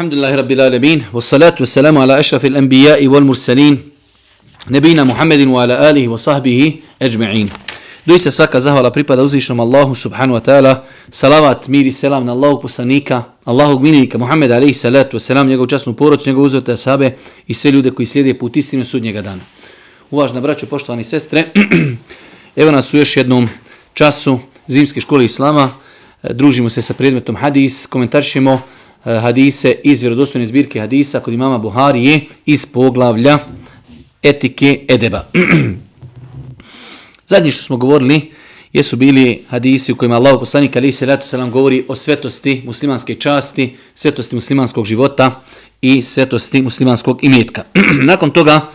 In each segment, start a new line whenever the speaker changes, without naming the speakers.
الحمد لله رب العالمين والصلاة والسلام على أشرف الأنبياء والمرسلين نبينا محمد وعلى آله وصحبه أجمعين Doista svaka zahvala pripada uzvišnom Allahu subhanu wa ta'ala. Salavat, mir i selam na Allahu poslanika, Allahu gminika, Muhammed alaihi salatu wasalam, njegov časnu porodcu, njegov uzvete asabe i sve ljude koji slijede put istinu sudnjega dana. Uvažna braćo, poštovani sestre, evo nas u još jednom času zimske škole Islama. Družimo se sa predmetom hadis, komentaršimo Eh, E, hadise iz vjerodostojne zbirke hadisa kod imama Buharije iz poglavlja etike edeba. Zadnji što smo govorili jesu bili hadisi u kojima Allah poslanik ali se ratu selam govori o svetosti muslimanske časti, svetosti muslimanskog života i svetosti muslimanskog imetka. Nakon toga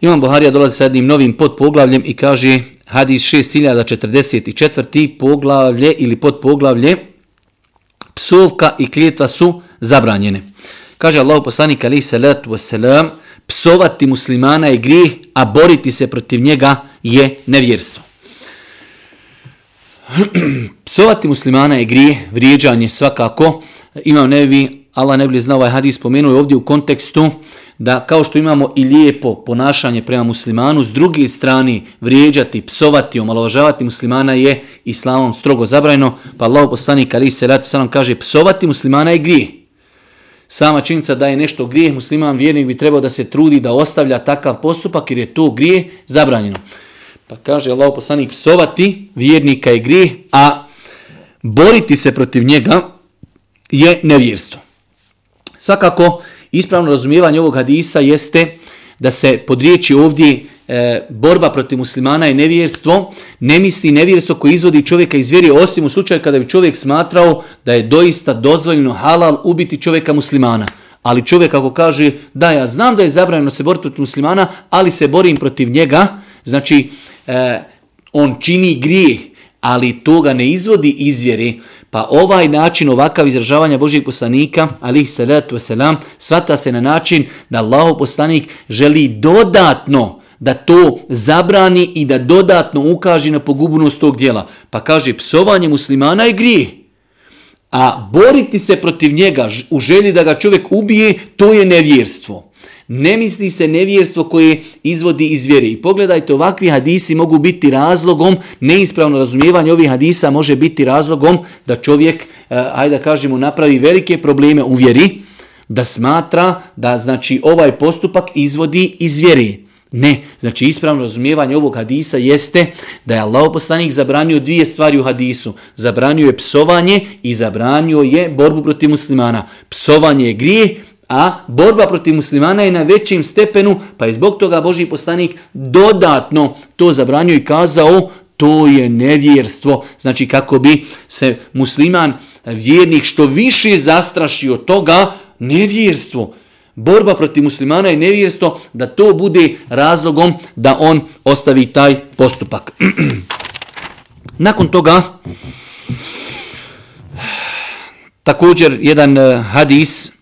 Imam Buharija dolazi sa jednim novim podpoglavljem i kaže hadis 6044. poglavlje ili podpoglavlje psovka i klijetva su zabranjene. Kaže Allah poslanik alaihi salatu wasalam, psovati muslimana je grijeh, a boriti se protiv njega je nevjerstvo. psovati muslimana je grijeh, vrijeđanje svakako. Imam nevi, Allah ne bi znao ovaj hadis spomenuo je ovdje u kontekstu da kao što imamo i lijepo ponašanje prema muslimanu, s druge strane vrijeđati, psovati, omalovažavati muslimana je islamom strogo zabrajno, pa Allah poslanik ali se ratu sa kaže psovati muslimana je grijeh. Sama činjenica da je nešto grijeh, musliman vjernik bi trebao da se trudi da ostavlja takav postupak jer je to grijeh zabranjeno. Pa kaže Allah poslanik psovati vjernika je grijeh, a boriti se protiv njega je nevjerstvo. Svakako, ispravno razumijevanje ovog hadisa jeste da se pod riječi ovdje e, borba protiv muslimana i nevjerstvo, ne misli nevjerstvo koji izvodi čovjeka iz vjeri, osim u slučaju kada bi čovjek smatrao da je doista dozvoljeno halal ubiti čovjeka muslimana. Ali čovjek ako kaže da ja znam da je zabranjeno se boriti protiv muslimana, ali se borim protiv njega, znači e, on čini grijeh, ali toga ne izvodi iz vjeri, Pa ovaj način, ovakav izražavanja Božijeg poslanika, alih salatu wasalam, svata se na način da Allah poslanik želi dodatno da to zabrani i da dodatno ukaže na pogubnost tog dijela. Pa kaže, psovanje muslimana je grijeh. A boriti se protiv njega u želji da ga čovjek ubije, to je nevjerstvo. Ne misli se nevjerstvo koje izvodi iz vjere. I pogledajte, ovakvi hadisi mogu biti razlogom, neispravno razumijevanje ovih hadisa može biti razlogom da čovjek, eh, ajde da kažemo, napravi velike probleme u vjeri, da smatra da znači ovaj postupak izvodi iz vjere. Ne, znači ispravno razumijevanje ovog hadisa jeste da je Allah poslanik zabranio dvije stvari u hadisu. Zabranio je psovanje i zabranio je borbu protiv muslimana. Psovanje je grije, A borba protiv muslimana je na većim stepenu, pa je zbog toga Boži poslanik dodatno to zabranio i kazao to je nevjerstvo. Znači kako bi se musliman vjernik što više zastrašio toga nevjerstvo. Borba protiv muslimana je nevjerstvo da to bude razlogom da on ostavi taj postupak. Nakon toga također jedan eh, hadis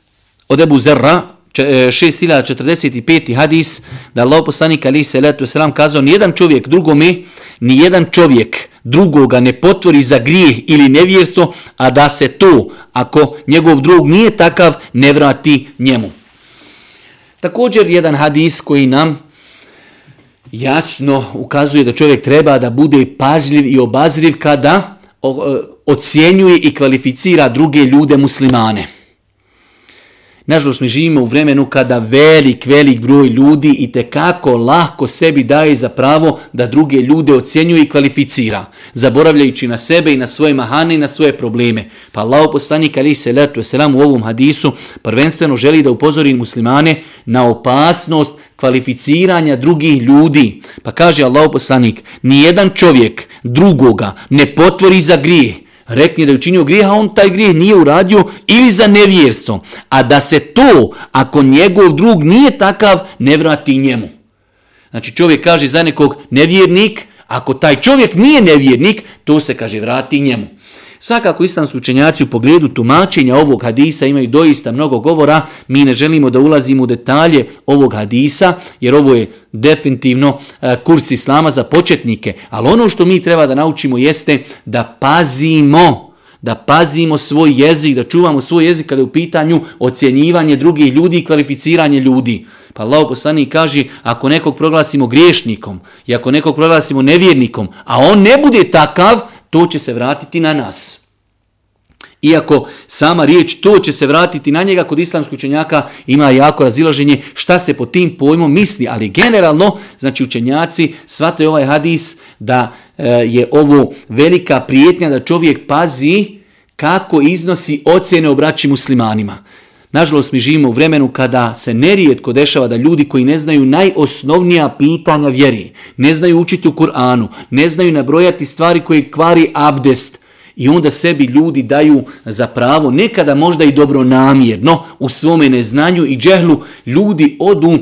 od Ebu Zerra, 6045. E, hadis, da Allah poslanik ali se letu selam kazao, nijedan čovjek drugome, nijedan čovjek drugoga ne potvori za grijeh ili nevjerstvo, a da se to, ako njegov drug nije takav, ne vrati njemu. Također jedan hadis koji nam jasno ukazuje da čovjek treba da bude pažljiv i obazriv kada e, ocjenjuje i kvalificira druge ljude muslimane. Nažalost, mi živimo u vremenu kada velik, velik broj ljudi i tekako lahko sebi daje za pravo da druge ljude ocjenjuje i kvalificira, zaboravljajući na sebe i na svoje mahane i na svoje probleme. Pa Allah poslanik ali se letu selam u ovom hadisu prvenstveno želi da upozori muslimane na opasnost kvalificiranja drugih ljudi. Pa kaže Allah poslanik, nijedan čovjek drugoga ne potvori za grijeh, rekne da je učinio grijeh, a on taj grijeh nije uradio ili za nevjerstvo. A da se to, ako njegov drug nije takav, ne vrati njemu. Znači čovjek kaže za nekog nevjernik, ako taj čovjek nije nevjernik, to se kaže vrati njemu. Svakako islamski učenjaci u pogledu tumačenja ovog hadisa imaju doista mnogo govora. Mi ne želimo da ulazimo u detalje ovog hadisa, jer ovo je definitivno e, kurs islama za početnike. Ali ono što mi treba da naučimo jeste da pazimo da pazimo svoj jezik, da čuvamo svoj jezik kada je u pitanju ocjenjivanje drugih ljudi i kvalificiranje ljudi. Pa Allah poslanik kaže, ako nekog proglasimo griješnikom i ako nekog proglasimo nevjernikom, a on ne bude takav, to će se vratiti na nas. Iako sama riječ to će se vratiti na njega, kod islamskih učenjaka ima jako razilaženje šta se po tim pojmom misli, ali generalno, znači učenjaci shvataju ovaj hadis da e, je ovo velika prijetnja da čovjek pazi kako iznosi ocjene o braći muslimanima. Nažalost, mi živimo u vremenu kada se nerijetko dešava da ljudi koji ne znaju najosnovnija pitanja vjeri, ne znaju učiti u Kur'anu, ne znaju nabrojati stvari koje kvari abdest, i onda sebi ljudi daju za pravo, nekada možda i dobro namjerno, u svome neznanju i džehlu, ljudi odu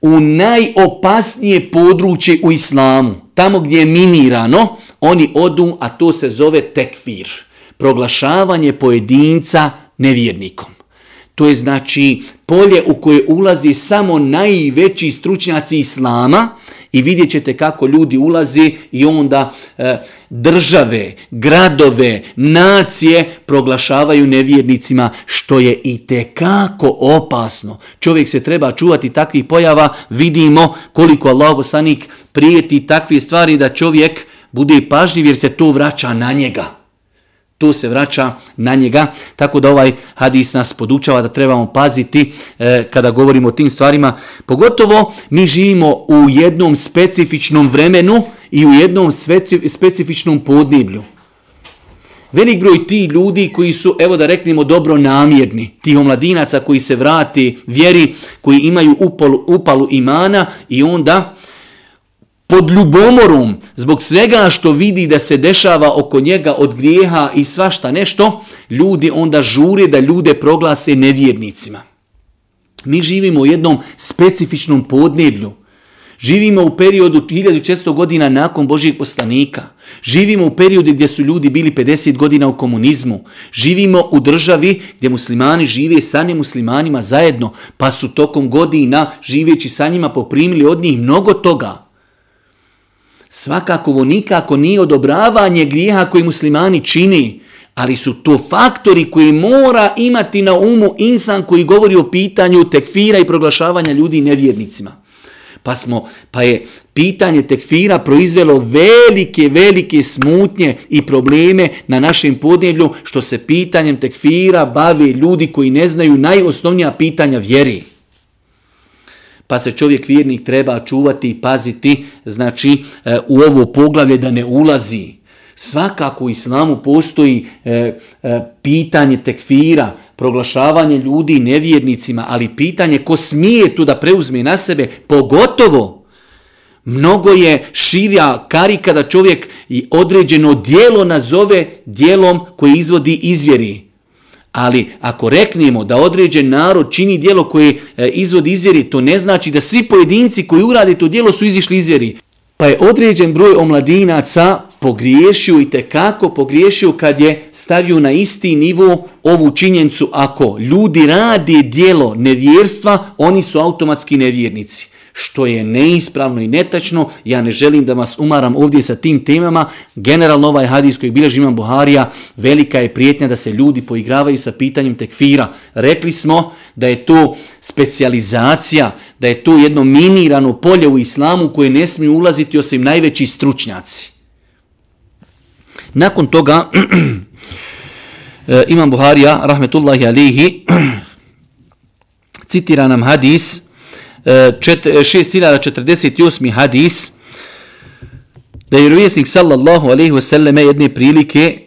u najopasnije područje u islamu, tamo gdje je minirano, oni odu, a to se zove tekfir, proglašavanje pojedinca nevjernikom. To je znači polje u koje ulazi samo najveći stručnjaci islama i vidjet ćete kako ljudi ulazi i onda e, države, gradove, nacije proglašavaju nevjernicima što je i tekako opasno. Čovjek se treba čuvati takvih pojava, vidimo koliko Allah poslanik prijeti takve stvari da čovjek bude pažljiv jer se to vraća na njega to se vraća na njega. Tako da ovaj hadis nas podučava da trebamo paziti e, kada govorimo o tim stvarima. Pogotovo mi živimo u jednom specifičnom vremenu i u jednom specifičnom podneblju. Velik broj ti ljudi koji su, evo da reknemo, dobro namjerni, tih omladinaca koji se vrati vjeri, koji imaju upalu, upalu imana i onda pod ljubomorom, zbog svega što vidi da se dešava oko njega od grijeha i svašta nešto, ljudi onda žure da ljude proglase nevjernicima. Mi živimo u jednom specifičnom podneblju. Živimo u periodu 1600 godina nakon Božijeg poslanika. Živimo u periodu gdje su ljudi bili 50 godina u komunizmu. Živimo u državi gdje muslimani žive sa nemuslimanima zajedno, pa su tokom godina živeći sa njima poprimili od njih mnogo toga. Svakako ovo nikako nije odobravanje grijeha koji muslimani čini, ali su to faktori koji mora imati na umu insan koji govori o pitanju tekfira i proglašavanja ljudi nevjernicima. Pa, smo, pa je pitanje tekfira proizvelo velike, velike smutnje i probleme na našem podneblju što se pitanjem tekfira bave ljudi koji ne znaju najosnovnija pitanja vjeri pa se čovjek vjernik treba čuvati i paziti, znači e, u ovo poglavlje da ne ulazi. Svakako u islamu postoji e, e, pitanje tekfira, proglašavanje ljudi nevjernicima, ali pitanje ko smije tu da preuzme na sebe, pogotovo mnogo je širja karika da čovjek i određeno dijelo nazove dijelom koji izvodi izvjeri. Ali ako reknemo da određen narod čini dijelo koje e, izvodi izvjeri, to ne znači da svi pojedinci koji uradi to dijelo su izišli izvjeri. Pa je određen broj omladinaca pogriješio i tekako pogriješio kad je stavio na isti nivo ovu činjencu. Ako ljudi radi dijelo nevjerstva, oni su automatski nevjernici što je neispravno i netačno. Ja ne želim da vas umaram ovdje sa tim temama. Generalno ovaj hadis koji bilježi imam Buharija, velika je prijetnja da se ljudi poigravaju sa pitanjem tekfira. Rekli smo da je to specijalizacija, da je to jedno minirano polje u islamu koje ne smiju ulaziti osim najveći stručnjaci. Nakon toga, eh, imam Buharija, rahmetullahi alihi, citira nam hadis, E, 6048. E, hadis da je vjerovjesnik sallallahu alejhi ve selleme jedne prilike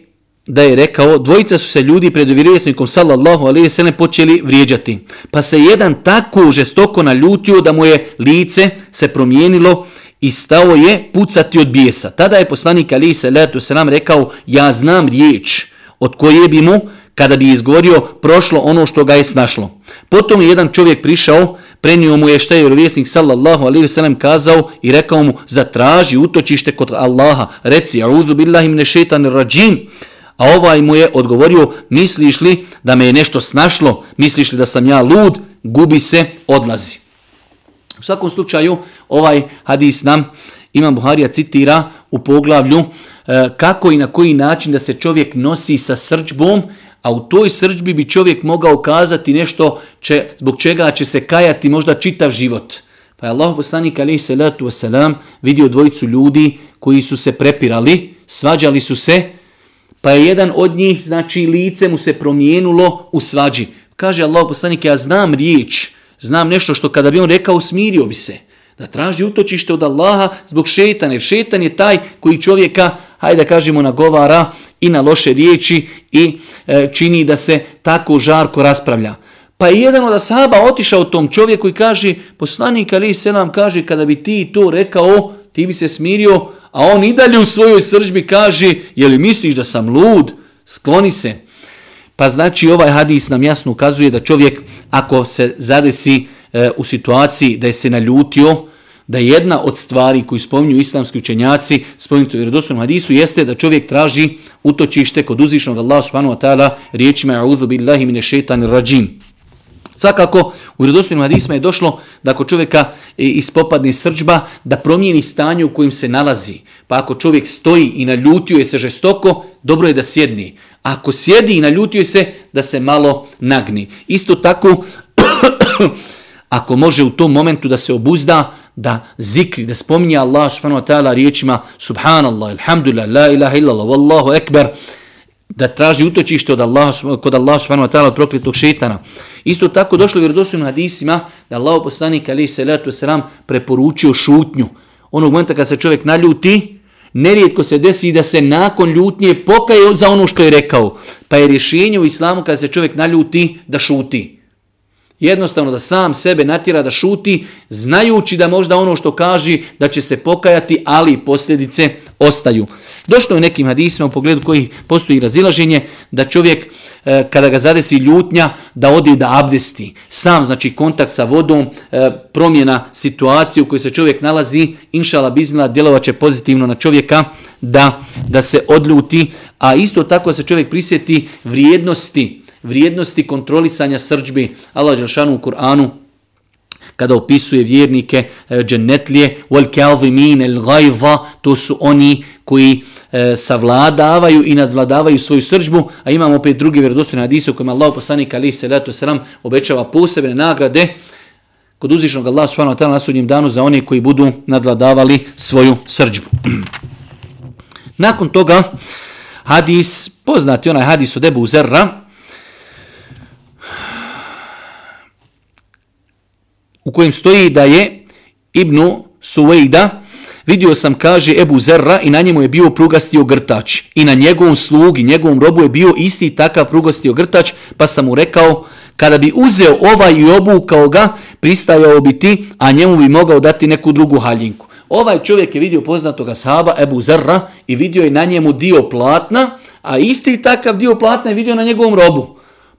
da je rekao dvojica su se ljudi pred vjerovjesnikom sallallahu alejhi ve počeli vrijeđati pa se jedan tako žestoko naljutio da mu je lice se promijenilo i stao je pucati od bijesa tada je poslanik alejhi salatu selam rekao ja znam riječ od koje bi mu kada bi izgovorio prošlo ono što ga je snašlo. Potom je jedan čovjek prišao prenio mu je šta je vjerovjesnik sallallahu alaihi ve sellem kazao i rekao mu zatraži utočište kod Allaha. Reci auzu billahi mine šeitanir rajim. A ovaj mu je odgovorio misliš li da me je nešto snašlo? Misliš li da sam ja lud? Gubi se odlazi. U svakom slučaju ovaj hadis nam Imam Buharija citira u poglavlju e, kako i na koji način da se čovjek nosi sa srđbom, a u toj srđbi bi čovjek mogao kazati nešto će, zbog čega će se kajati možda čitav život. Pa je Allah poslanik alaih salatu wasalam vidio dvojicu ljudi koji su se prepirali, svađali su se, pa je jedan od njih, znači lice mu se promijenulo u svađi. Kaže Allah poslanik, ja znam riječ, znam nešto što kada bi on rekao, smirio bi se. Da traži utočište od Allaha zbog šetana, jer šetan je taj koji čovjeka, hajde da kažemo, nagovara i na loše riječi i e, čini da se tako žarko raspravlja. Pa je jedan od asaba otišao tom čovjeku i kaže, poslanik Ali Selam kaže, kada bi ti to rekao, ti bi se smirio, a on i dalje u svojoj sržbi kaže, je li misliš da sam lud? Skloni se. Pa znači ovaj hadis nam jasno ukazuje da čovjek ako se zadesi e, u situaciji da je se naljutio, da jedna od stvari koju spominju islamski učenjaci, spominju u vjerodostojnom hadisu, jeste da čovjek traži utočište kod uzvišnog Allah subhanahu wa ta'ala riječima a'udhu billahi mine šeitanir rajim. Svakako, u vjerodostojnim hadisma je došlo da ako čovjeka ispopadne srđba, da promijeni stanje u kojim se nalazi. Pa ako čovjek stoji i naljutio je se žestoko, dobro je da sjedni. A ako sjedi i naljutio je se, da se malo nagni. Isto tako, ako može u tom momentu da se obuzda, da zikri, da spominje Allah subhanahu wa ta'ala riječima Subhanallah, Alhamdulillah, La ilaha illallah, Wallahu ekber, da traži utočište od Allah, kod Allah subhanahu wa ta'ala od prokletog šetana. Isto tako došlo u vjerodostojnim hadisima da Allah poslanik ali se letu selam preporučio šutnju. Onog momenta kad se čovjek naljuti, nerijetko se desi da se nakon ljutnje pokaje za ono što je rekao. Pa je rješenje u islamu kad se čovjek naljuti da šuti. Jednostavno da sam sebe natjera da šuti, znajući da možda ono što kaže da će se pokajati, ali posljedice ostaju. Došlo je nekim hadisima u pogledu koji postoji razilaženje da čovjek e, kada ga zadesi ljutnja da odi da abdesti. Sam znači kontakt sa vodom, e, promjena situacije u kojoj se čovjek nalazi, inšala biznila djelovaće pozitivno na čovjeka da, da se odljuti, a isto tako se čovjek prisjeti vrijednosti vrijednosti kontrolisanja srđbi. Allah Đelšanu u Kur'anu kada opisuje vjernike e, džennetlije wal kalvimin el gajva, to su oni koji e, savladavaju i nadvladavaju svoju srđbu a imamo opet drugi vjerodostojni hadise u kojima Allah poslanik ali se letu selam obećava posebne nagrade kod uzvišnog Allah subhanahu wa ta'ala na sudnjem danu za one koji budu nadvladavali svoju srđbu. Nakon toga hadis, poznati onaj hadis od Ebu Zerra, u kojem stoji da je Ibnu Suvejda vidio sam, kaže Ebu Zerra i na njemu je bio prugasti ogrtač i na njegovom slugi, njegovom robu je bio isti takav prugasti ogrtač pa sam mu rekao kada bi uzeo ovaj i obukao ga pristajao bi ti, a njemu bi mogao dati neku drugu haljinku. Ovaj čovjek je vidio poznatog sahaba Ebu Zerra i vidio je na njemu dio platna, a isti takav dio platna je vidio na njegovom robu.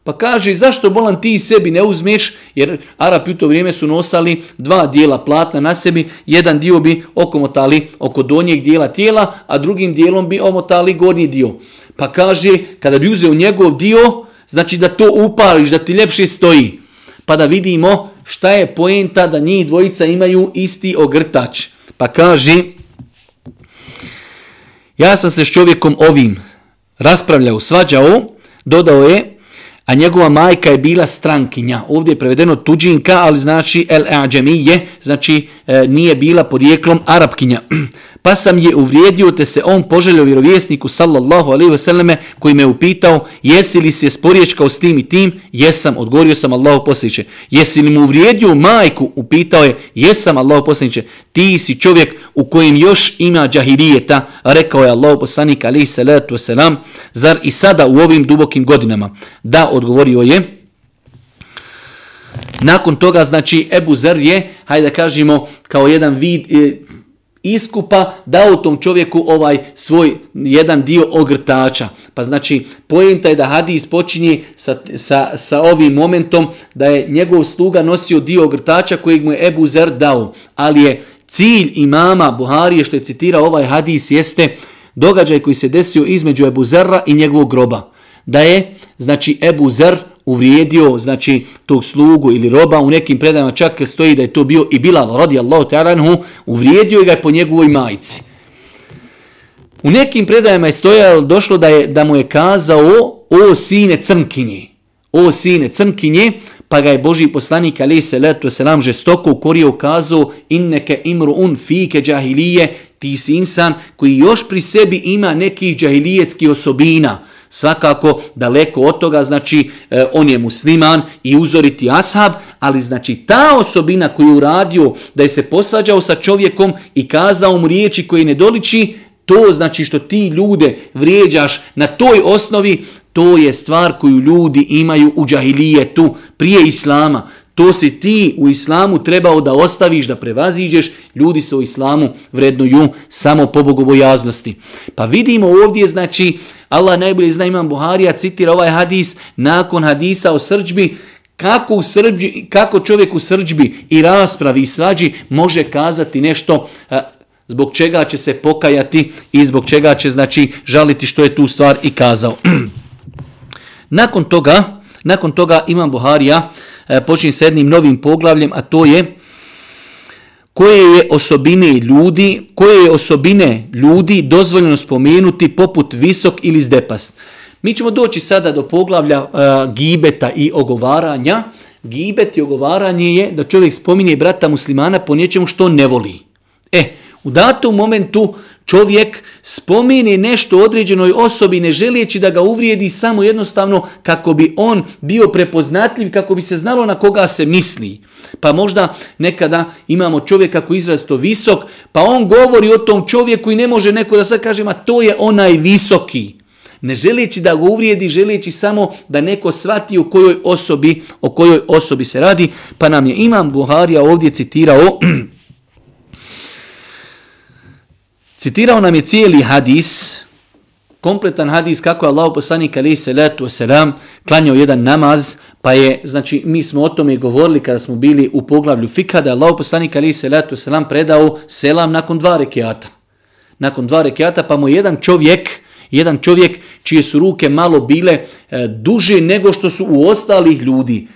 Pa kaže, zašto bolan ti sebi ne uzmeš, jer Arapi u to vrijeme su nosali dva dijela platna na sebi, jedan dio bi okomotali oko donjeg dijela tijela, a drugim dijelom bi omotali gornji dio. Pa kaže, kada bi uzeo njegov dio, znači da to upališ, da ti ljepše stoji. Pa da vidimo šta je poenta da njih dvojica imaju isti ogrtač. Pa kaže, ja sam se s čovjekom ovim raspravljao, svađao, dodao je, a njegova majka je bila strankinja. Ovdje je prevedeno tuđinka, ali znači el ađemije, znači e, nije bila porijeklom arapkinja. Pa sam je uvrijedio te se on poželio vjerovjesniku sallallahu alaihi vseleme koji me upitao jesi li se sporječkao s tim i tim? Jesam, odgovorio sam Allahu posljedniče. Jesi li mu uvrijedio majku? Upitao je, jesam Allahu posljedniče. Ti si čovjek u kojem još ima džahirijeta, rekao je Allahu poslanik alaihi salatu wasalam, zar i sada u ovim dubokim godinama? Da, odgovorio je, Nakon toga, znači, Ebu Zer je, hajde da kažemo, kao jedan vid, e, iskupa dao tom čovjeku ovaj svoj jedan dio ogrtača. Pa znači, pojenta je da hadis počinje sa, sa, sa ovim momentom da je njegov sluga nosio dio ogrtača kojeg mu je Ebu Zer dao. Ali je cilj imama Buharije što je citirao ovaj hadis jeste događaj koji se desio između Ebu Zerra i njegovog groba. Da je, znači, Ebu Zer uvrijedio znači tog slugu ili roba u nekim predajama čak stoji da je to bio i Bilal radijallahu ta'ala anhu uvrijedio ga je po njegovoj majici U nekim predajama je stojalo, došlo da, je, da mu je kazao o sine crnkinje. O sine crnkinje, pa ga je Boži poslanik ali se letu se nam žestoko ukorio ukazao inneke imru un fike džahilije, ti si insan koji još pri sebi ima nekih džahilijetskih osobina. Svakako daleko od toga, znači e, on je musliman i uzoriti ashab, ali znači ta osobina koju je uradio da je se posađao sa čovjekom i kazao mu riječi koje ne doliči, to znači što ti ljude vrijeđaš na toj osnovi, to je stvar koju ljudi imaju u džahilijetu prije islama. To si ti u islamu trebao da ostaviš, da prevaziđeš. Ljudi se u islamu vrednuju samo po bogobojaznosti. Pa vidimo ovdje, znači, Allah najbolje zna imam Buharija, citira ovaj hadis, nakon hadisa o srđbi, kako, u srđbi, kako čovjek u srđbi i raspravi i svađi može kazati nešto zbog čega će se pokajati i zbog čega će znači žaliti što je tu stvar i kazao. nakon toga, nakon toga imam Buharija, E, počinje s jednim novim poglavljem, a to je koje je osobine ljudi, koje je osobine ljudi dozvoljeno spomenuti poput visok ili zdepast. Mi ćemo doći sada do poglavlja e, gibeta i ogovaranja. Gibet i ogovaranje je da čovjek spominje brata muslimana po nečemu što ne voli. E, u datom momentu čovjek spomeni nešto određenoj osobi ne želijeći da ga uvrijedi samo jednostavno kako bi on bio prepoznatljiv, kako bi se znalo na koga se misli. Pa možda nekada imamo čovjeka koji je izrazito visok, pa on govori o tom čovjeku i ne može neko da sad kaže, ma to je onaj visoki. Ne želijeći da ga uvrijedi, želijeći samo da neko svati o kojoj osobi, o kojoj osobi se radi, pa nam je Imam Buharija ovdje citirao Citirao nam je cijeli hadis, kompletan hadis kako je Allah poslanik alaihi salatu wasalam klanjao jedan namaz, pa je, znači mi smo o tome govorili kada smo bili u poglavlju fika, da je Allah poslanik alaihi salatu wasalam predao selam nakon dva rekiata. Nakon dva rekiata pa mu jedan čovjek, jedan čovjek čije su ruke malo bile e, duže nego što su u ostalih ljudi,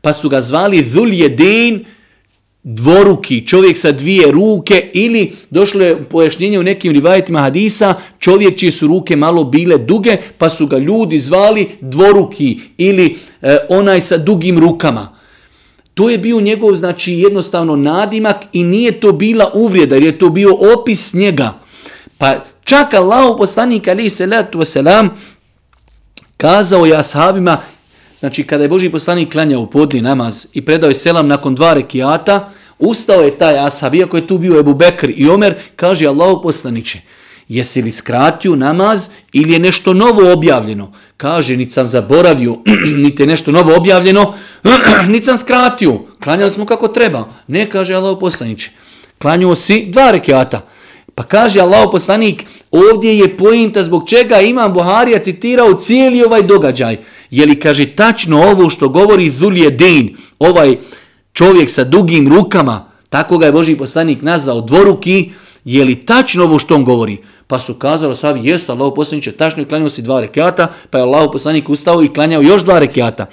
pa su ga zvali Zuljedin, dvoruki, čovjek sa dvije ruke ili došlo je pojašnjenje u nekim rivajetima hadisa, čovjek čije su ruke malo bile duge pa su ga ljudi zvali dvoruki ili e, onaj sa dugim rukama. To je bio njegov znači jednostavno nadimak i nije to bila uvrijeda jer je to bio opis njega. Pa čak Allah poslanik ali se letu wasalam kazao je ashabima Znači, kada je Boži poslanik klanjao podni namaz i predao je selam nakon dva rekiata, ustao je taj ashab, iako je tu bio Ebu Bekr i Omer, kaže Allahu poslaniće, jesi li skratio namaz ili je nešto novo objavljeno? Kaže, niti sam zaboravio, niti je nešto novo objavljeno, niti sam skratio. Klanjali smo kako treba. Ne, kaže Allahu poslaniće. Klanjuo si dva rekiata. Pa kaže Allah poslanik, ovdje je pojenta zbog čega imam Buharija citirao cijeli ovaj događaj. Je li kaže tačno ovo što govori Zulje ovaj čovjek sa dugim rukama, tako ga je Boži poslanik nazvao dvoruki, je li tačno ovo što on govori? Pa su kazali savi, jesu, Allah poslanik tačno je klanjao si dva rekiata, pa je Allah poslanik ustao i klanjao još dva rekiata.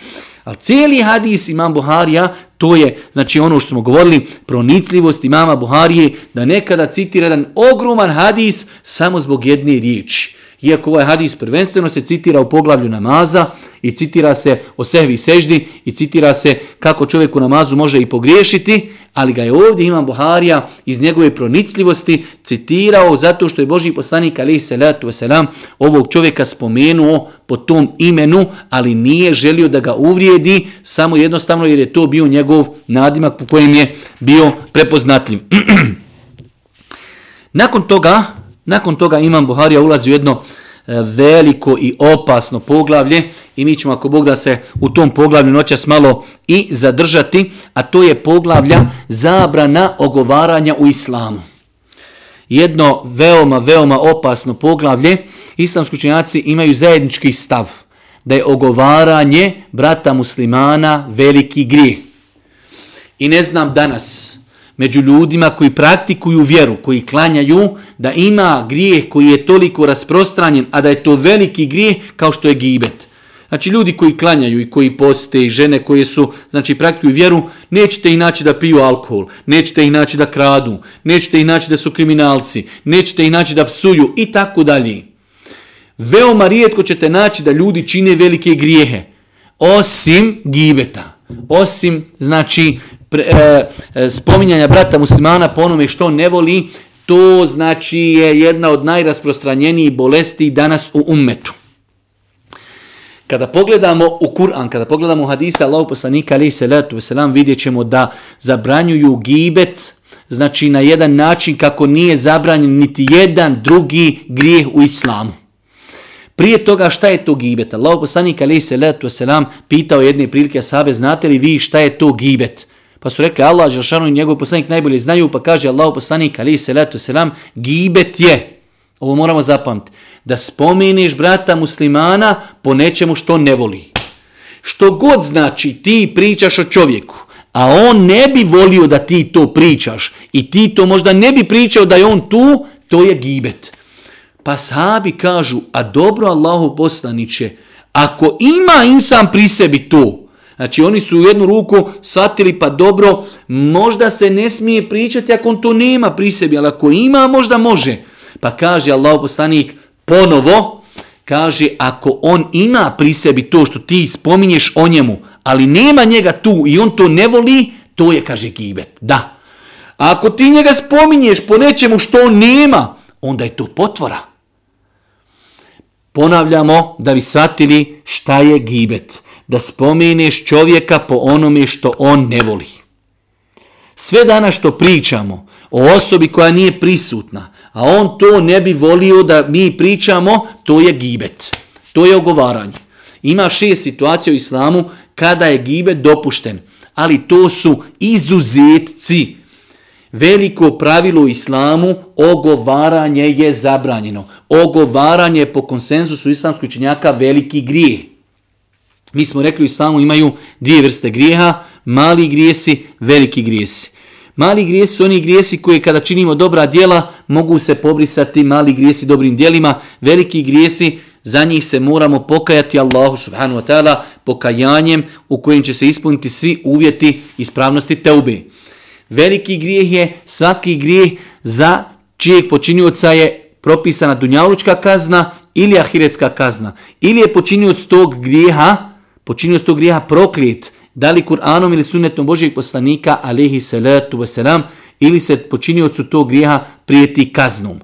Ali cijeli hadis imam Buharija, to je, znači ono što smo govorili, pronicljivost imama Buharije, da nekada citira jedan ogroman hadis samo zbog jedne riječi. Iako ovaj hadis prvenstveno se citira u poglavlju namaza i citira se o sehvi seždi i citira se kako čovjek u namazu može i pogriješiti, ali ga je ovdje Imam Buharija iz njegove pronicljivosti citirao zato što je Boži poslanik alaih salatu wasalam ovog čovjeka spomenuo po tom imenu, ali nije želio da ga uvrijedi samo jednostavno jer je to bio njegov nadimak po kojem je bio prepoznatljiv. Nakon toga, nakon toga Imam Buharija ulazi u jedno E, veliko i opasno poglavlje i mi ćemo ako Bog da se u tom poglavlju noćas malo i zadržati, a to je poglavlja zabrana ogovaranja u islamu. Jedno veoma, veoma opasno poglavlje, islamski učenjaci imaju zajednički stav da je ogovaranje brata muslimana veliki grijeh. I ne znam danas, među ljudima koji praktikuju vjeru, koji klanjaju, da ima grijeh koji je toliko rasprostranjen, a da je to veliki grijeh kao što je gibet. Znači ljudi koji klanjaju i koji poste i žene koje su, znači praktikuju vjeru, nećete ih naći da piju alkohol, nećete ih naći da kradu, nećete ih naći da su kriminalci, nećete ih naći da psuju i tako dalje. Veoma rijetko ćete naći da ljudi čine velike grijehe, osim gibeta, osim znači pre, e, e, spominjanja brata muslimana po onome što ne voli, to znači je jedna od najrasprostranjenijih bolesti danas u ummetu. Kada pogledamo u Kur'an, kada pogledamo u hadisa Allahu poslanika alejhi salatu vesselam, vidjećemo da zabranjuju gibet, znači na jedan način kako nije zabranjen niti jedan drugi grijeh u islamu. Prije toga šta je to gibet? Allahu poslanik alejhi salatu vesselam pitao jedne prilike sahabe, znate li vi šta je to gibet? Pa su rekli Allah dželle i njegov poslanik najbolje znaju, pa kaže Allahu poslanik ali se letu selam, gibet je. Ovo moramo zapamtiti da spomeniš brata muslimana po nečemu što ne voli. Što god znači ti pričaš o čovjeku, a on ne bi volio da ti to pričaš i ti to možda ne bi pričao da je on tu, to je gibet. Pa sahabi kažu, a dobro Allahu poslaniće, ako ima insan pri sebi to, Znači oni su u jednu ruku shvatili pa dobro, možda se ne smije pričati ako on to nema pri sebi, ali ako ima možda može. Pa kaže Allah poslanik, ponovo, kaže, ako on ima pri sebi to što ti spominješ o njemu, ali nema njega tu i on to ne voli, to je, kaže, gibet. Da. A ako ti njega spominješ po nečemu što on nema, onda je to potvora. Ponavljamo da bi shvatili šta je gibet. Da spomeneš čovjeka po onome što on ne voli. Sve dana što pričamo o osobi koja nije prisutna, a on to ne bi volio da mi pričamo, to je gibet. To je ogovaranje. Ima šest situacija u islamu kada je gibet dopušten, ali to su izuzetci. Veliko pravilo u islamu, ogovaranje je zabranjeno. Ogovaranje je po konsenzusu islamskoj činjaka veliki grijeh. Mi smo rekli u islamu imaju dvije vrste grijeha, mali grijesi, veliki grijesi. Mali grijesi su oni grijesi koji kada činimo dobra djela mogu se pobrisati mali grijesi dobrim djelima. Veliki grijesi za njih se moramo pokajati Allahu subhanahu wa ta'ala pokajanjem u kojem će se ispuniti svi uvjeti ispravnosti teube. Veliki grijeh je svaki grijeh za čijeg počinioca je propisana dunjalučka kazna ili ahiretska kazna. Ili je počinioc tog grijeha, počinioc tog grijeha proklijet, da li Kur'anom ili sunnetom Božijeg poslanika, alihi salatu wasalam, ili se počiniocu tog grijeha prijeti kaznom.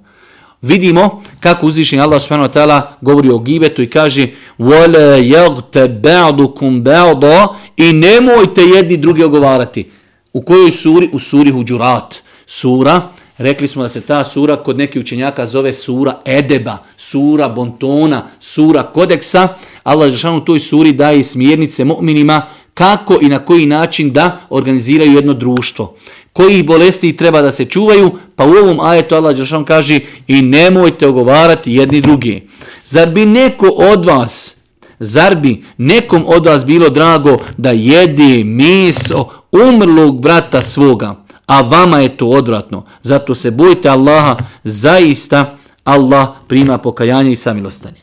Vidimo kako uzvišen Allah subhanahu wa ta'ala govori o gibetu i kaže وَلَا يَغْتَ بَعْدُكُمْ بَعْدَ i nemojte jedni drugi ogovarati. U kojoj suri? U suri Huđurat. Sura, rekli smo da se ta sura kod nekih učenjaka zove sura Edeba, sura Bontona, sura Kodeksa. Allah Žešanu u toj suri daje smjernice mu'minima kako i na koji način da organiziraju jedno društvo. Koji bolesti treba da se čuvaju, pa u ovom ajetu Allah Đeršan kaže i nemojte ogovarati jedni drugi. Zar bi neko od vas, zar bi nekom od vas bilo drago da jede meso umrlog brata svoga, a vama je to odvratno. Zato se bojite Allaha, zaista Allah prima pokajanje i samilostanje.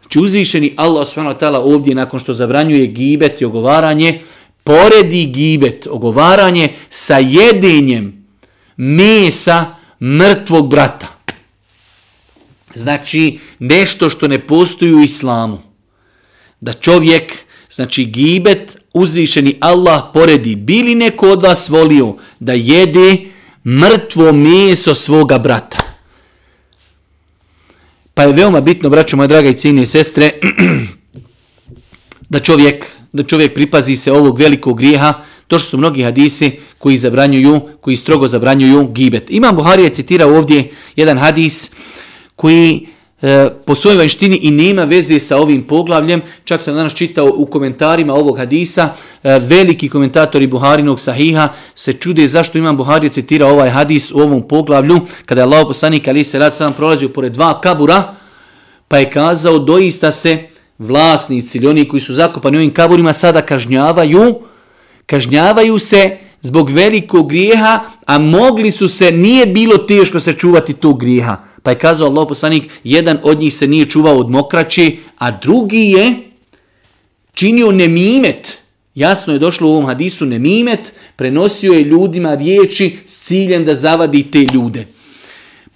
Znači uzvišeni Allah s.w.t. ovdje nakon što zabranjuje gibet i ogovaranje, poredi gibet, ogovaranje sa jedenjem mesa mrtvog brata. Znači nešto što ne postoji u islamu. Da čovjek, znači gibet, uzvišeni Allah poredi, bili neko od vas volio da jede mrtvo meso svoga brata. Pa je veoma bitno, braćo moje draga i cijene sestre, da čovjek, da čovjek pripazi se ovog velikog grijeha, to što su mnogi hadisi koji zabranjuju, koji strogo zabranjuju gibet. Imam Buharija citira ovdje jedan hadis koji E, po svojoj vanštini i nema veze sa ovim poglavljem. Čak sam danas čitao u komentarima ovog hadisa, e, veliki komentatori Buharinog sahiha se čude zašto imam Buhari citira ovaj hadis u ovom poglavlju, kada je Allah poslanik ali se rad sam prolazio pored dva kabura, pa je kazao doista se vlasnici ili oni koji su zakopani ovim kaburima sada kažnjavaju, kažnjavaju se zbog velikog grijeha, a mogli su se, nije bilo teško se čuvati tog grijeha. Pa je kazao Allah poslanik, jedan od njih se nije čuvao od mokraće, a drugi je činio nemimet, jasno je došlo u ovom hadisu nemimet, prenosio je ljudima riječi s ciljem da zavadi te ljude.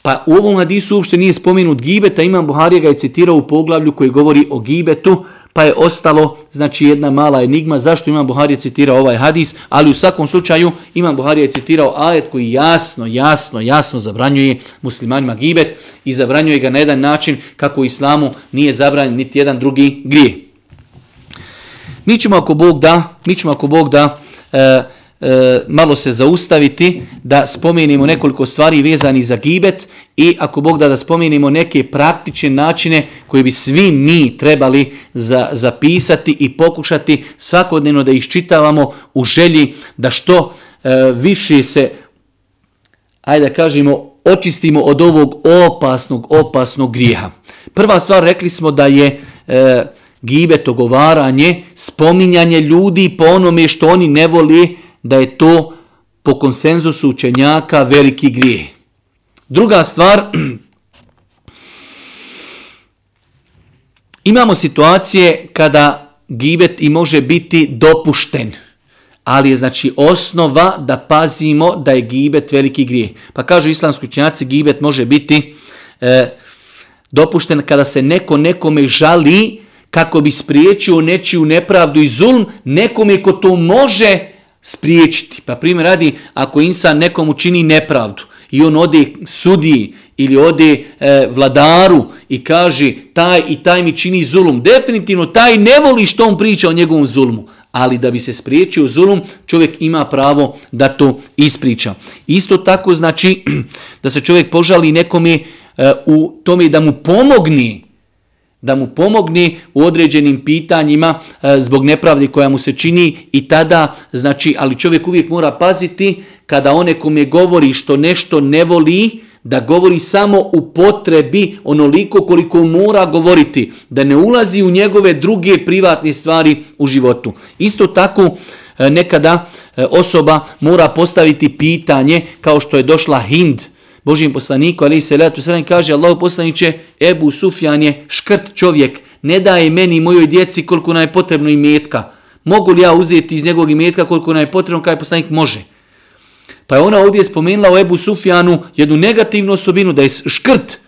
Pa u ovom hadisu uopšte nije spomenut gibeta, Imam Buharija ga je citirao u poglavlju koji govori o gibetu, pa je ostalo znači jedna mala enigma zašto Imam Buharija citirao ovaj hadis, ali u svakom slučaju Imam Buharija je citirao ajet koji jasno, jasno, jasno zabranjuje muslimanima gibet i zabranjuje ga na jedan način kako u islamu nije zabranjen niti jedan drugi grije. Mi ćemo ako Bog da, mi ćemo ako Bog da, e, e, malo se zaustaviti da spomenimo nekoliko stvari vezani za gibet i ako Bog da da spomenimo neke praktične načine koje bi svi mi trebali za, zapisati i pokušati svakodnevno da ih čitavamo u želji da što e, više se, ajde da kažemo, očistimo od ovog opasnog, opasnog grijeha. Prva stvar rekli smo da je e, gibet, ogovaranje, spominjanje ljudi po onome što oni ne voli, da je to po konsenzusu učenjaka veliki grijeh. Druga stvar, imamo situacije kada gibet i može biti dopušten, ali je znači osnova da pazimo da je gibet veliki grijeh. Pa kažu islamski učenjaci, gibet može biti e, dopušten kada se neko nekome žali kako bi spriječio nečiju nepravdu i zulm, nekome ko to može spriječiti. Pa primjer radi, ako insan nekom učini nepravdu i on ode sudiji ili ode e, vladaru i kaže taj i taj mi čini zulum, definitivno taj ne voli što on priča o njegovom zulmu, ali da bi se spriječio zulum, čovjek ima pravo da to ispriča. Isto tako znači da se čovjek požali nekome e, u tome da mu pomogni da mu pomogne u određenim pitanjima e, zbog nepravdi koja mu se čini i tada, znači, ali čovjek uvijek mora paziti kada one kome govori što nešto ne voli, da govori samo u potrebi onoliko koliko mora govoriti, da ne ulazi u njegove druge privatne stvari u životu. Isto tako e, nekada e, osoba mora postaviti pitanje kao što je došla Hind, Božijem poslaniku, ali se letu sredem, kaže Allah poslaniće, Ebu Sufjan je škrt čovjek, ne daje meni i mojoj djeci koliko nam je potrebno i metka. Mogu li ja uzeti iz njegovog imetka koliko nam je potrebno, kaj poslanik može. Pa je ona ovdje spomenula o Ebu Sufjanu jednu negativnu osobinu, da je škrt.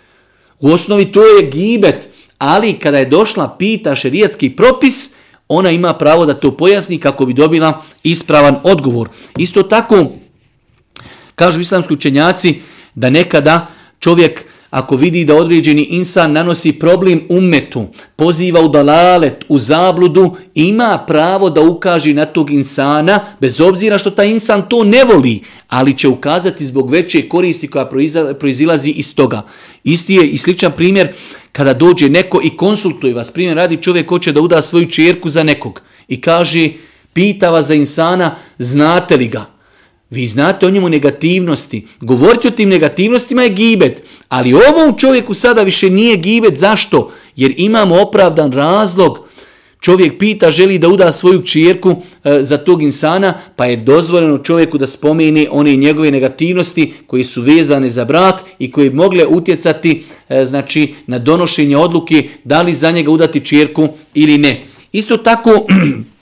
U osnovi to je gibet, ali kada je došla pita šerijetski propis, ona ima pravo da to pojasni kako bi dobila ispravan odgovor. Isto tako, kažu islamski učenjaci, da nekada čovjek ako vidi da određeni insan nanosi problem umetu, poziva u dalalet, u zabludu, ima pravo da ukaži na tog insana, bez obzira što taj insan to ne voli, ali će ukazati zbog veće koristi koja proizilazi iz toga. Isti je i sličan primjer kada dođe neko i konsultuje vas. Primjer radi čovjek hoće da uda svoju čerku za nekog i kaže, pita vas za insana, znate li ga? Vi znate o njemu negativnosti. Govoriti o tim negativnostima je gibet. Ali ovom čovjeku sada više nije gibet. Zašto? Jer imamo opravdan razlog. Čovjek pita, želi da uda svoju čirku e, za tog insana, pa je dozvoljeno čovjeku da spomeni one njegove negativnosti koje su vezane za brak i koje mogle utjecati e, znači, na donošenje odluke da li za njega udati čirku ili ne. Isto tako,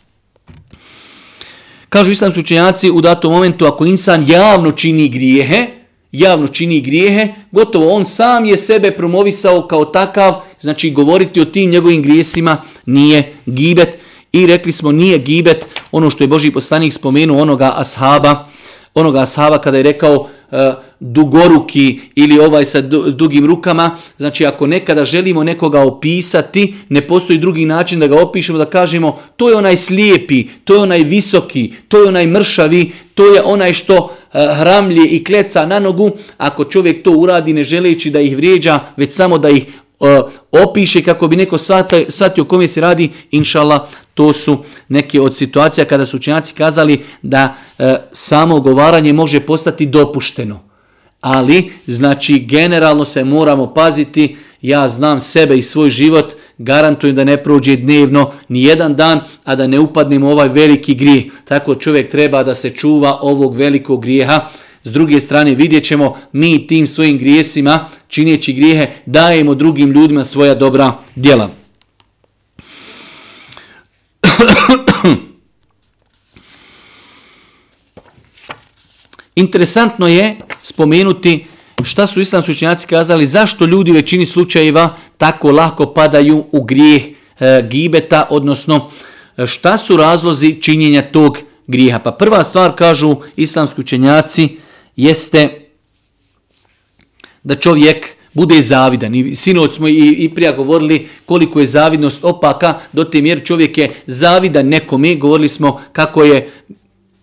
Kažu islamski učenjaci u datom momentu ako insan javno čini grijehe, javno čini grijehe, gotovo on sam je sebe promovisao kao takav, znači govoriti o tim njegovim grijesima nije gibet. I rekli smo nije gibet ono što je Boži poslanik spomenuo onoga ashaba, onoga ashaba kada je rekao E, dugoruki ili ovaj sa dugim rukama. Znači ako nekada želimo nekoga opisati, ne postoji drugi način da ga opišemo, da kažemo to je onaj slijepi, to je onaj visoki, to je onaj mršavi, to je onaj što e, hramlje i kleca na nogu. Ako čovjek to uradi ne želeći da ih vrijeđa, već samo da ih E, opiše kako bi neko shvatio o kome se radi, inšala, to su neke od situacija kada su učenjaci kazali da e, samo ogovaranje može postati dopušteno. Ali, znači, generalno se moramo paziti, ja znam sebe i svoj život, garantujem da ne prođe dnevno ni jedan dan, a da ne upadnemo ovaj veliki grijeh. Tako čovjek treba da se čuva ovog velikog grijeha, S druge strane vidjet ćemo mi tim svojim grijesima, činjeći grijehe, dajemo drugim ljudima svoja dobra djela. Interesantno je spomenuti šta su islamski učenjaci kazali, zašto ljudi u većini slučajeva tako lako padaju u grijeh e, gibeta, odnosno e, šta su razlozi činjenja tog grijeha. Pa prva stvar kažu islamski učenjaci, jeste da čovjek bude zavidan. I sinoć smo i, i prija govorili koliko je zavidnost opaka, do te mjere čovjek je zavidan nekome. Govorili smo kako je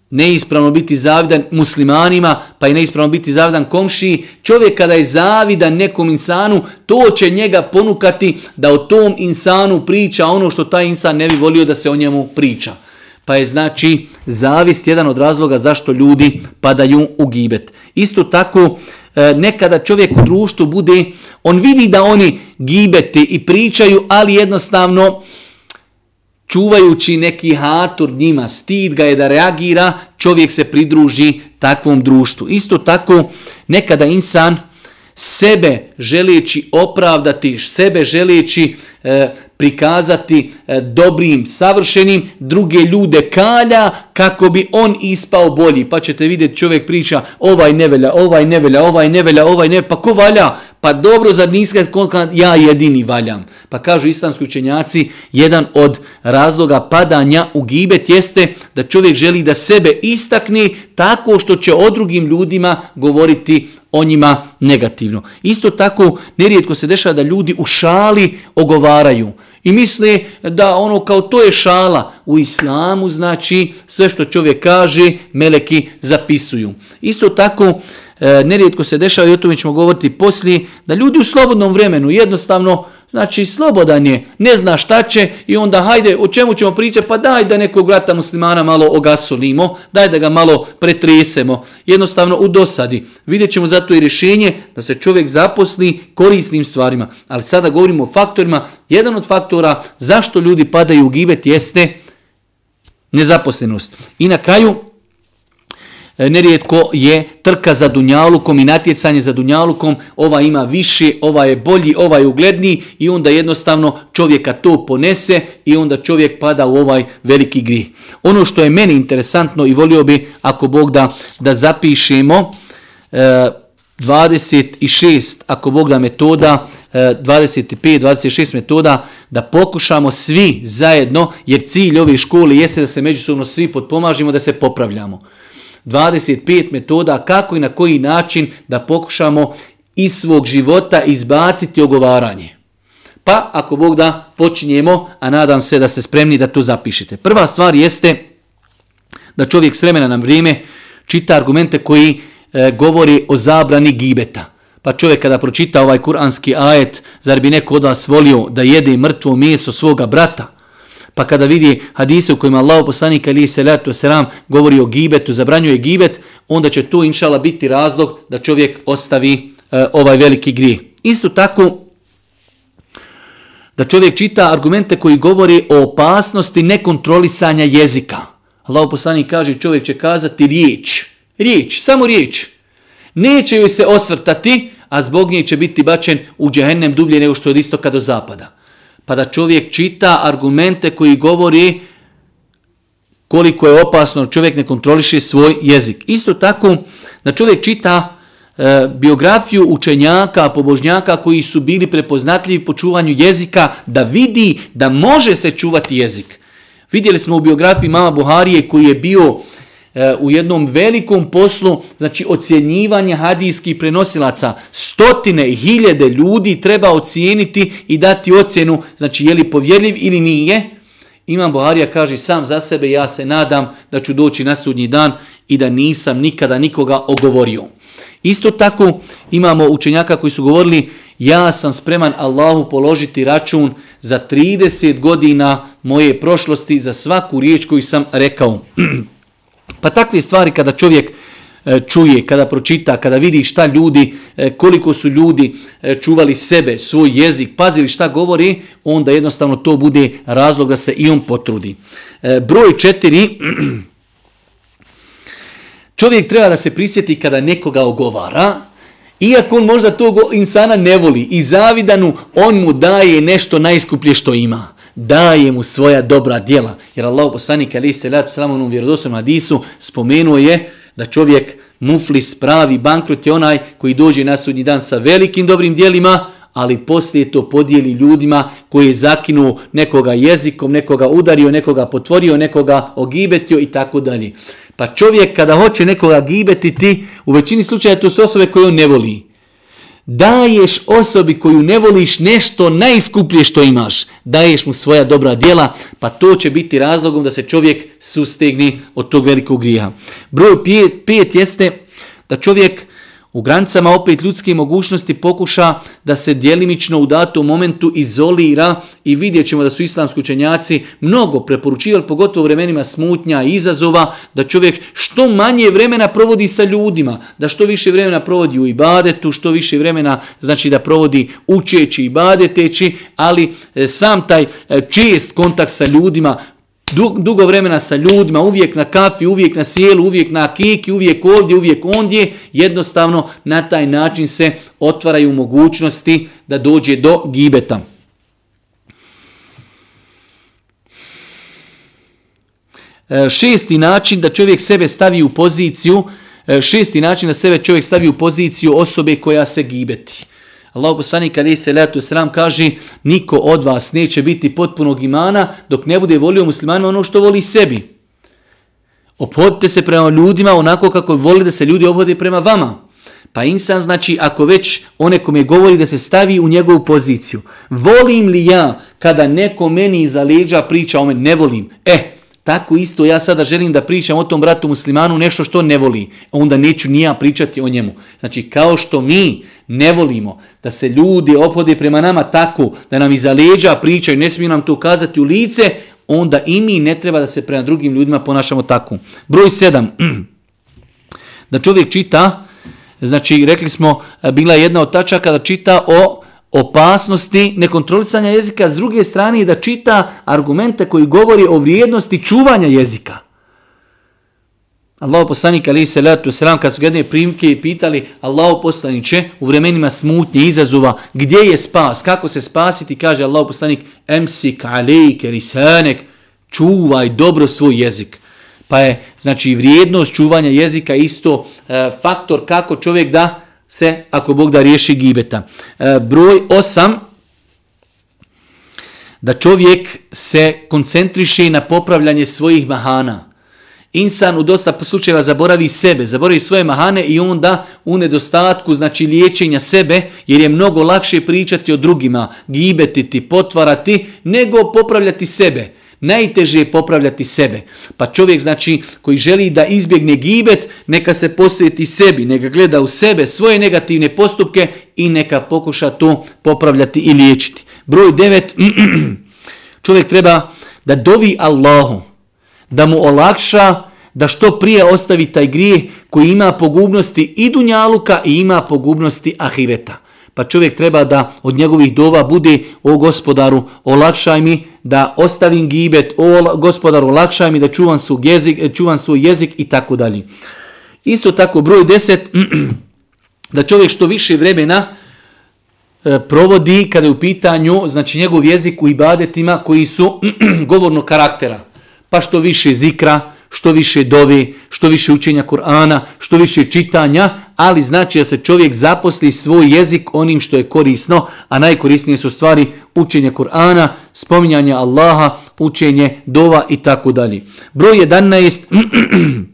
neispravno biti zavidan muslimanima, pa je neispravno biti zavidan komšiji. Čovjek kada je zavidan nekom insanu, to će njega ponukati da o tom insanu priča ono što taj insan ne bi volio da se o njemu priča. Pa je znači zavist jedan od razloga zašto ljudi padaju u gibet. Isto tako, e, nekada čovjek u društvu bude, on vidi da oni gibeti i pričaju, ali jednostavno čuvajući neki hatur njima, stid ga je da reagira, čovjek se pridruži takvom društvu. Isto tako, nekada insan sebe želeći opravdati, sebe želeći e, prikazati e, dobrim, savršenim, druge ljude kalja kako bi on ispao bolji. Pa ćete vidjeti čovjek priča ovaj nevelja, ovaj nevelja, ovaj nevelja, ovaj ne Pa ko valja? Pa dobro, za niskat ja jedini valjam. Pa kažu islamski učenjaci, jedan od razloga padanja u gibet jeste da čovjek želi da sebe istakne tako što će o drugim ljudima govoriti o njima negativno. Isto tako, nerijetko se dešava da ljudi u šali ogovaraju i misle da ono kao to je šala u islamu, znači sve što čovjek kaže, meleki zapisuju. Isto tako, e, nerijetko se dešava i o tome ćemo govoriti poslije, da ljudi u slobodnom vremenu jednostavno Znači, slobodan je, ne zna šta će i onda hajde, o čemu ćemo pričati, pa daj da nekog rata muslimana malo ogasolimo, daj da ga malo pretresemo, jednostavno u dosadi. Vidjet ćemo zato i rješenje da se čovjek zaposli korisnim stvarima. Ali sada govorimo o faktorima. Jedan od faktora zašto ljudi padaju u gibet jeste nezaposlenost. I na kraju, E, nerijetko je trka za dunjalukom i natjecanje za dunjalukom, ova ima više, ova je bolji, ova je ugledniji i onda jednostavno čovjeka to ponese i onda čovjek pada u ovaj veliki grih. Ono što je meni interesantno i volio bi ako Bog da, da zapišemo e, 26, ako Bog da metoda, e, 25, 26 metoda, da pokušamo svi zajedno, jer cilj ove škole jeste da se međusobno svi potpomažimo, da se popravljamo. 25 metoda kako i na koji način da pokušamo iz svog života izbaciti ogovaranje. Pa ako Bog da počinjemo, a nadam se da ste spremni da to zapišete. Prva stvar jeste da čovjek s vremena na vrijeme čita argumente koji e, govori o zabrani gibeta. Pa čovjek kada pročita ovaj kuranski ajet, zar bi neko od vas volio da jede mrtvo meso svoga brata? Pa kada vidi hadise u kojima Allah poslanik ali se letu selam govori o gibetu, zabranjuje gibet, onda će to inšala biti razlog da čovjek ostavi e, ovaj veliki grijeh. Isto tako da čovjek čita argumente koji govori o opasnosti nekontrolisanja jezika. Allah poslanik kaže čovjek će kazati riječ, riječ, samo riječ. Neće joj se osvrtati, a zbog nje će biti bačen u džehennem dublje nego što je od istoka do zapada pa da čovjek čita argumente koji govori koliko je opasno čovjek ne kontroliše svoj jezik. Isto tako da čovjek čita e, biografiju učenjaka, pobožnjaka koji su bili prepoznatljivi po čuvanju jezika, da vidi da može se čuvati jezik. Vidjeli smo u biografiji mama Buharije koji je bio E, u jednom velikom poslu, znači ocjenjivanje hadijskih prenosilaca, stotine hiljede ljudi treba ocijeniti i dati ocjenu, znači je li povjerljiv ili nije. Imam Buharija kaže sam za sebe, ja se nadam da ću doći na sudnji dan i da nisam nikada nikoga ogovorio. Isto tako imamo učenjaka koji su govorili ja sam spreman Allahu položiti račun za 30 godina moje prošlosti za svaku riječ koju sam rekao. Pa takve stvari kada čovjek e, čuje, kada pročita, kada vidi šta ljudi, e, koliko su ljudi e, čuvali sebe, svoj jezik, pazili šta govori, onda jednostavno to bude razlog da se i on potrudi. Broj četiri, čovjek treba da se prisjeti kada nekoga ogovara, iako on možda tog insana ne voli i zavidanu, on mu daje nešto najskuplje što ima daje mu svoja dobra djela. Jer Allah poslanik ali se letu salamu u vjerodostojnom hadisu spomenuo je da čovjek Muflis, pravi bankrot je onaj koji dođe na sudnji dan sa velikim dobrim djelima, ali poslije to podijeli ljudima koji je zakinuo nekoga jezikom, nekoga udario, nekoga potvorio, nekoga ogibetio i tako dalje. Pa čovjek kada hoće nekoga gibetiti, u većini slučaja to su osobe koje on ne voli. Daješ osobi koju ne voliš nešto najskuplje što imaš. Daješ mu svoja dobra djela, pa to će biti razlogom da se čovjek sustegni od tog velikog grija. Broj pet, pet jeste da čovjek u granicama opet ljudske mogućnosti pokuša da se djelimično u datom momentu izolira i vidjet ćemo da su islamski učenjaci mnogo preporučivali, pogotovo u vremenima smutnja i izazova, da čovjek što manje vremena provodi sa ljudima, da što više vremena provodi u ibadetu, što više vremena znači da provodi učeći i ibadeteći, ali e, sam taj e, čest kontakt sa ljudima dugo vremena sa ljudima, uvijek na kafi, uvijek na sjelu, uvijek na kiki, uvijek ovdje, uvijek ondje, jednostavno na taj način se otvaraju mogućnosti da dođe do gibeta. E, šesti način da čovjek sebe stavi u poziciju, e, šesti način da sebe čovjek stavi u poziciju osobe koja se gibeti. Allah poslanik ali se letu sram kaže niko od vas neće biti potpunog imana dok ne bude volio muslimanima ono što voli sebi. Opodite se prema ljudima onako kako voli da se ljudi obhode prema vama. Pa insan znači ako već one kome govori da se stavi u njegovu poziciju. Volim li ja kada neko meni iza leđa priča o meni? Ne volim. E, tako isto ja sada želim da pričam o tom bratu muslimanu nešto što ne voli. Onda neću ni ja pričati o njemu. Znači kao što mi ne volimo da se ljudi opode prema nama tako da nam iza leđa pričaju, ne smiju nam to kazati u lice, onda i mi ne treba da se prema drugim ljudima ponašamo tako. Broj 7. Da čovjek čita, znači rekli smo, bila je jedna od tačaka da čita o opasnosti nekontrolisanja jezika, s druge strane da čita argumente koji govori o vrijednosti čuvanja jezika. Allahu poslanik ali se letu selam kad su jedne primke pitali Allahu poslanice u vremenima smutnje izazova gdje je spas? Kako se spasiti? Kaže Allahu poslanik emsik alejke lisanek čuvaj dobro svoj jezik. Pa je znači vrijednost čuvanja jezika isto e, faktor kako čovjek da se ako Bog da riješi gibeta e, broj 8 da čovjek se koncentriše na popravljanje svojih mahana Insan u dosta slučajeva zaboravi sebe, zaboravi svoje mahane i onda u nedostatku znači liječenja sebe, jer je mnogo lakše pričati o drugima, gibetiti, potvarati, nego popravljati sebe. Najteže je popravljati sebe. Pa čovjek znači koji želi da izbjegne gibet, neka se posveti sebi, neka gleda u sebe svoje negativne postupke i neka pokuša to popravljati i liječiti. Broj 9. čovjek treba da dovi Allahu da mu olakša da što prije ostavi taj grijeh koji ima pogubnosti i dunjaluka i ima pogubnosti ahireta. Pa čovjek treba da od njegovih dova bude o gospodaru olakšaj mi da ostavim gibet, o gospodaru olakšaj mi da čuvam svoj jezik, čuvam svoj jezik i tako dalje. Isto tako broj 10 da čovjek što više vremena e, provodi kada je u pitanju znači njegov jezik u ibadetima koji su govornog karaktera pa što više zikra, što više dovi, što više učenja Kur'ana, što više čitanja, ali znači da se čovjek zaposli svoj jezik onim što je korisno, a najkorisnije su stvari učenje Kur'ana, spominjanje Allaha, učenje dova i tako dalje. Broj 11.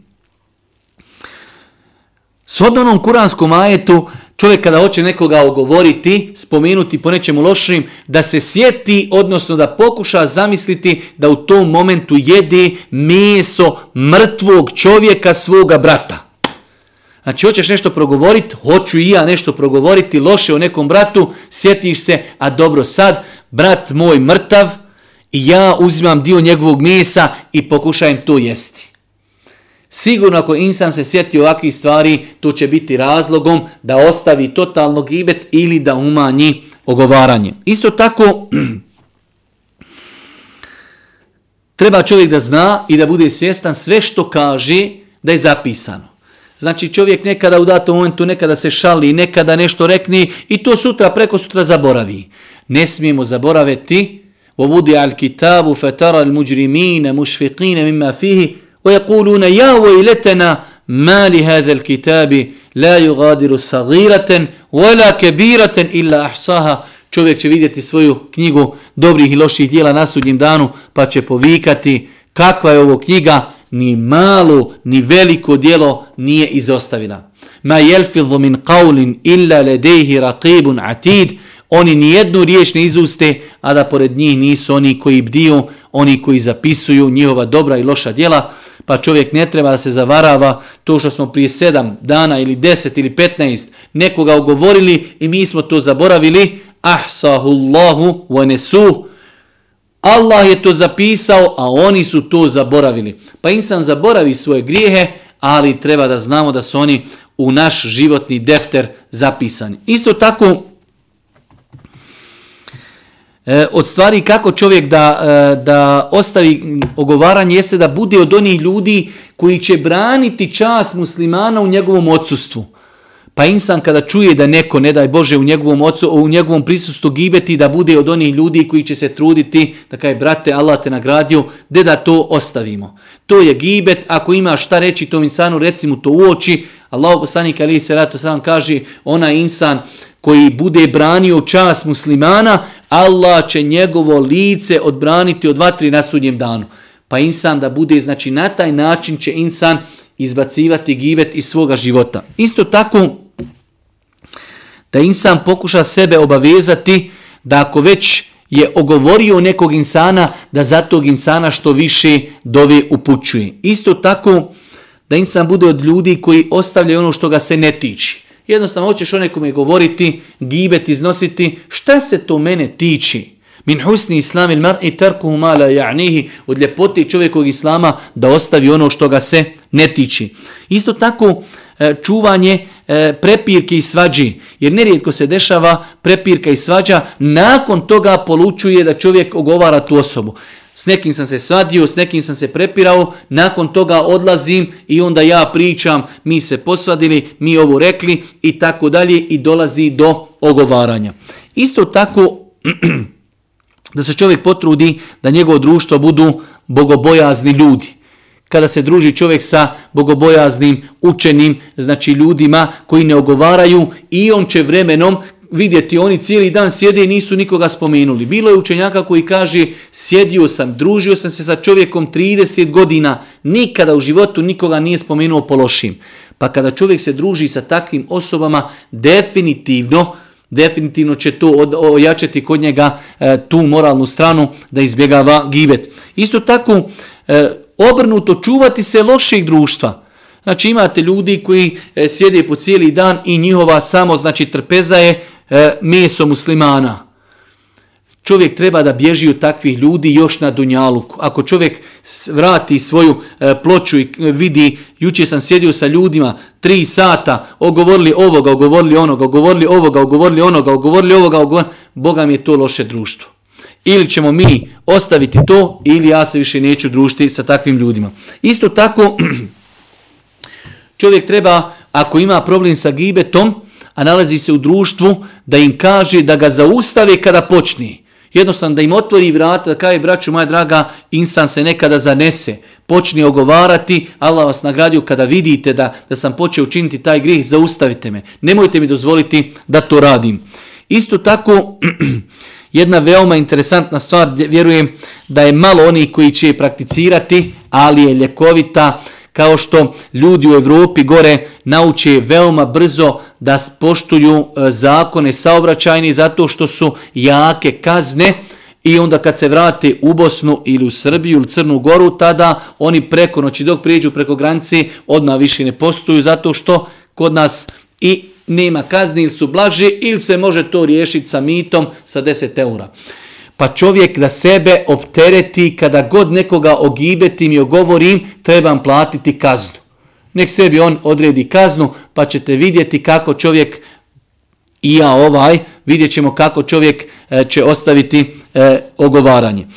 S odnonom kuranskom ajetu čovjek kada hoće nekoga ogovoriti, spomenuti po nečemu lošim, da se sjeti, odnosno da pokuša zamisliti da u tom momentu jede meso mrtvog čovjeka svoga brata. Znači, hoćeš nešto progovoriti, hoću i ja nešto progovoriti loše o nekom bratu, sjetiš se, a dobro sad, brat moj mrtav, i ja uzimam dio njegovog mesa i pokušajem to jesti. Sigurno ako insan se sjeti ovakvih stvari, to će biti razlogom da ostavi totalno gibet ili da umanji ogovaranje. Isto tako, treba čovjek da zna i da bude svjestan sve što kaže da je zapisano. Znači čovjek nekada u datom momentu nekada se šali, nekada nešto rekni i to sutra preko sutra zaboravi. Ne smijemo zaboraviti وَوُدِعَ الْكِتَابُ فَتَرَ الْمُجْرِمِينَ مُشْفِقِينَ مِمَّا فِيهِ ويقولون يا ويلتنا ma li hadha kitabi la yugadiru sagiraten wala kebiraten illa ahsaha. Čovjek će vidjeti svoju knjigu dobrih i loših dijela na sudnjem danu pa će povikati kakva je ovo knjiga, ni malo, ni veliko dijelo nije izostavila. Ma jelfidhu min qawlin illa ladayhi raqibun atid. Oni ni jednu riječ ne izuste, a da pored njih nisu oni koji bdiju, oni koji zapisuju njihova dobra i loša djela, pa čovjek ne treba da se zavarava to što smo prije sedam dana ili deset ili petnaest nekoga ugovorili i mi smo to zaboravili, ahsahullahu wa nesuh, Allah je to zapisao, a oni su to zaboravili. Pa insan zaboravi svoje grijehe, ali treba da znamo da su oni u naš životni defter zapisani. Isto tako, e, od stvari kako čovjek da, e, da ostavi ogovaranje jeste da bude od onih ljudi koji će braniti čas muslimana u njegovom odsustvu. Pa insan kada čuje da neko, ne daj Bože, u njegovom, ocu, u njegovom prisustu gibeti, da bude od onih ljudi koji će se truditi, da kaj brate, Allah te nagradio, de da to ostavimo. To je gibet, ako ima šta reći tom insanu, recimo to u oči, Allah poslanik ali se rato sam kaže, ona insan koji bude branio čas muslimana, Allah će njegovo lice odbraniti od vatri na sudnjem danu. Pa insan da bude, znači na taj način će insan izbacivati gibet iz svoga života. Isto tako, da insan pokuša sebe obavezati da ako već je ogovorio nekog insana, da za tog insana što više dove upućuje. Isto tako da insan bude od ljudi koji ostavljaju ono što ga se ne tiči. Jednostavno hoćeš o nekome govoriti, gibet, iznositi, šta se to mene tiči? Min husni islam il mar'i tarkuhu ma la ja'nihi, od ljepote čovjekovog islama da ostavi ono što ga se ne tiči. Isto tako E, čuvanje e, prepirke i svađi, jer nerijetko se dešava prepirka i svađa, nakon toga polučuje da čovjek ogovara tu osobu. S nekim sam se svadio, s nekim sam se prepirao, nakon toga odlazim i onda ja pričam, mi se posvadili, mi ovo rekli i tako dalje i dolazi do ogovaranja. Isto tako da se čovjek potrudi da njegovo društvo budu bogobojazni ljudi kada se druži čovjek sa bogobojaznim, učenim, znači ljudima koji ne ogovaraju i on će vremenom vidjeti, oni cijeli dan sjede i nisu nikoga spomenuli. Bilo je učenjaka koji kaže, sjedio sam, družio sam se sa čovjekom 30 godina, nikada u životu nikoga nije spomenuo po lošim. Pa kada čovjek se druži sa takvim osobama, definitivno, definitivno će to ojačati kod njega e, tu moralnu stranu da izbjegava gibet. Isto tako, e, obrnuto čuvati se loših društva. Znači imate ljudi koji e, sjede po cijeli dan i njihova samo znači trpeza je e, meso muslimana. Čovjek treba da bježi od takvih ljudi još na Dunjaluku. Ako čovjek vrati svoju e, ploču i e, vidi, juče sam sjedio sa ljudima tri sata, ogovorili ovoga, ogovorili onoga, ogovorili ovoga, ogovorili onoga, ogovorili ovoga, ogovorili, Boga mi je to loše društvo ili ćemo mi ostaviti to ili ja se više neću družiti sa takvim ljudima. Isto tako čovjek treba ako ima problem sa gibetom, a nalazi se u društvu, da im kaže da ga zaustave kada počne. Jednostavno da im otvori vrata, da kaže braću moja draga, insan se nekada zanese, Počni ogovarati, Allah vas nagradio kada vidite da, da sam počeo učiniti taj grih, zaustavite me. Nemojte mi dozvoliti da to radim. Isto tako, Jedna veoma interesantna stvar, vjerujem da je malo oni koji će prakticirati, ali je ljekovita, kao što ljudi u Evropi gore nauče veoma brzo da poštuju e, zakone saobraćajni zato što su jake kazne i onda kad se vrate u Bosnu ili u Srbiju ili Crnu Goru, tada oni preko noći dok prijeđu preko granice odmah više ne postuju zato što kod nas i nema kazni ili su blaži ili se može to riješiti sa mitom sa 10 eura. Pa čovjek da sebe optereti kada god nekoga ogibetim i ogovorim, trebam platiti kaznu. Nek sebi on odredi kaznu pa ćete vidjeti kako čovjek i ja ovaj, vidjet ćemo kako čovjek e, će ostaviti e, ogovaranje.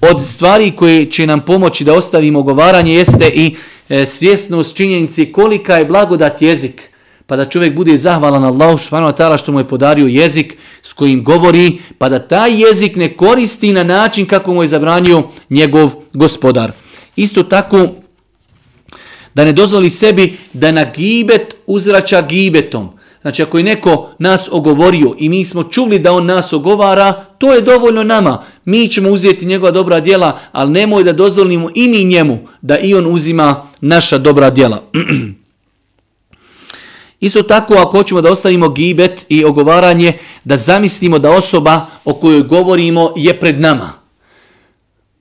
Od stvari koje će nam pomoći da ostavimo ogovaranje jeste i e, svjesnost činjenici kolika je blagodat jezik pa da čovjek bude zahvalan Allahu subhanahu wa ta'ala što mu je podario jezik s kojim govori, pa da taj jezik ne koristi na način kako mu je zabranio njegov gospodar. Isto tako, Da ne dozvoli sebi da na gibet uzrača gibetom. Znači ako je neko nas ogovorio i mi smo čuli da on nas ogovara, to je dovoljno nama. Mi ćemo uzeti njegova dobra djela, ali nemoj da dozvolimo i mi njemu da i on uzima naša dobra djela. Isto tako ako hoćemo da ostavimo gibet i ogovaranje, da zamislimo da osoba o kojoj govorimo je pred nama.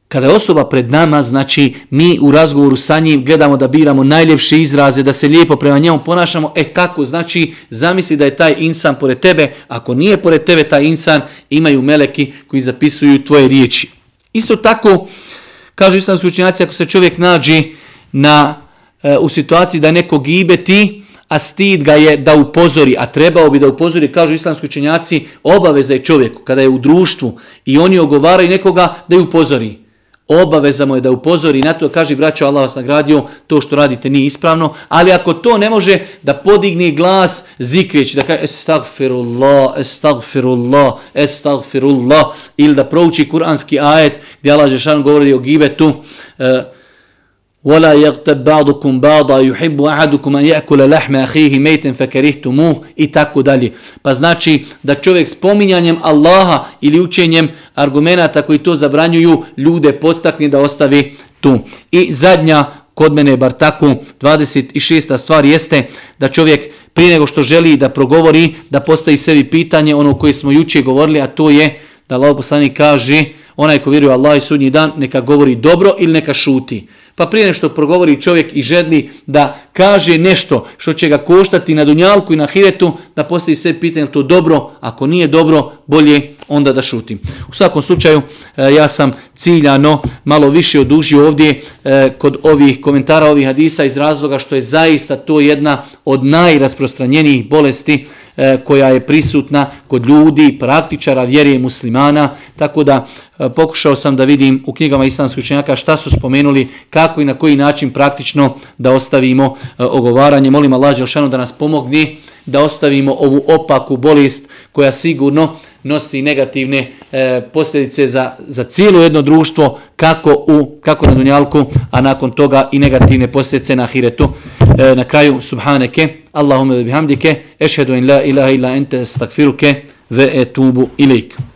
Kada je osoba pred nama, znači mi u razgovoru sa njim gledamo da biramo najljepše izraze, da se lijepo prema njemu ponašamo, e kako, znači zamisli da je taj insan pored tebe, ako nije pored tebe taj insan, imaju meleki koji zapisuju tvoje riječi. Isto tako, kažu islamski učenjaci, ako se čovjek nađe na, e, u situaciji da neko gibeti, a stid ga je da upozori, a trebao bi da upozori, kažu islamski učenjaci, obaveza je čovjeku kada je u društvu i oni ogovaraju nekoga da ju upozori. Obaveza mu je da upozori na to, kaže braćo Allah vas nagradio, to što radite nije ispravno, ali ako to ne može da podigne glas zikrijeći, da kaže estagfirullah, estagfirullah, estagfirullah, ili da prouči kuranski ajet gdje Allah Žešan govori o gibetu, uh, ولا يغتب بعضكم بعضا يحب احدكم ان ياكل لحم اخيه ميتا فكرهتموه i tako dalje pa znači da čovjek spominjanjem Allaha ili učenjem argumenata koji to zabranjuju ljude podstakne da ostavi tu i zadnja kod mene bar tako 26. stvar jeste da čovjek prije nego što želi da progovori da postavi sebi pitanje ono koje smo juče govorili a to je da Allah poslanik kaže onaj ko vjeruje Allah i sudnji dan neka govori dobro ili neka šuti Pa prije nešto progovori čovjek i žedni da kaže nešto što će ga koštati na dunjalku i na hiretu, da postavi sve pitanje je to dobro, ako nije dobro, bolje onda da šutim. U svakom slučaju, e, ja sam ciljano malo više odužio ovdje e, kod ovih komentara ovih hadisa iz razloga što je zaista to jedna od najrasprostranjenijih bolesti e, koja je prisutna kod ljudi, praktičara, vjerije muslimana, tako da pokušao sam da vidim u knjigama islamskih učenjaka šta su spomenuli, kako i na koji način praktično da ostavimo ogovaranje. Molim Allah Đelšanu da nas pomogne da ostavimo ovu opaku bolest koja sigurno nosi negativne e, posljedice za, za cijelo jedno društvo, kako, u, kako na dunjalku, a nakon toga i negativne posljedice na hiretu. E, na kraju, subhaneke, Allahumma bihamdike, ešhedu in la ilaha illa ente, stakfiruke, ve etubu ilik.